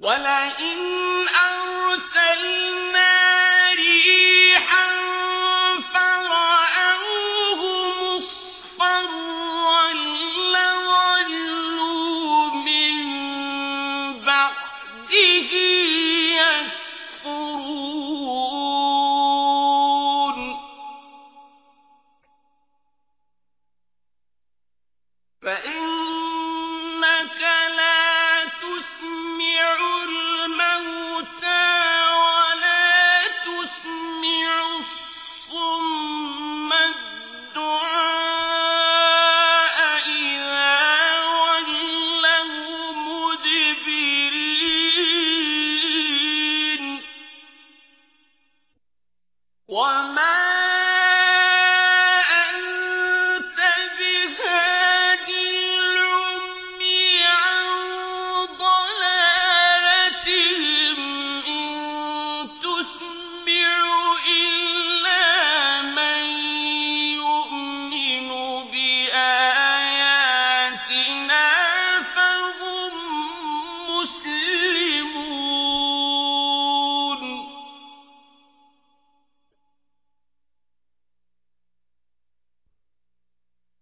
ولئن أرسلنا وما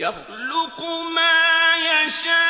يخلق ما يشاء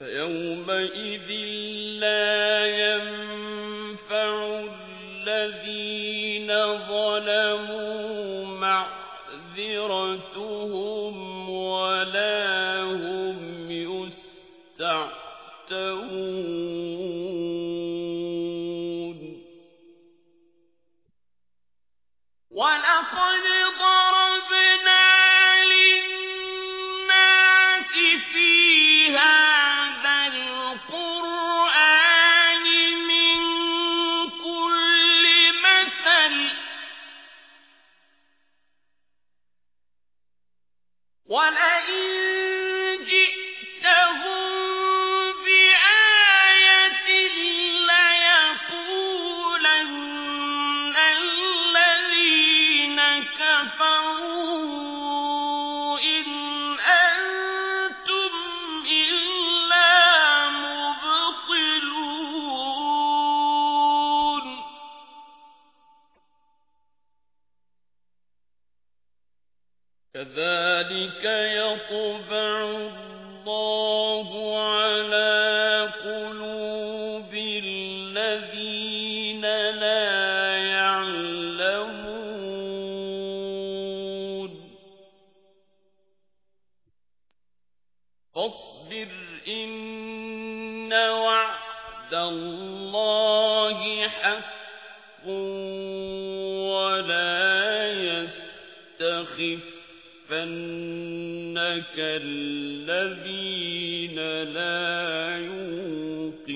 فيومئذ لا ينفع الذين ظلموا معذرتهم ولا هم يستعتبون ولقد ولئن كذلك يطبع الله على قلوب الذين لا يعلمون. فاصبر إن وعد الله حق ولا يستخف. كالذين لا يوقنون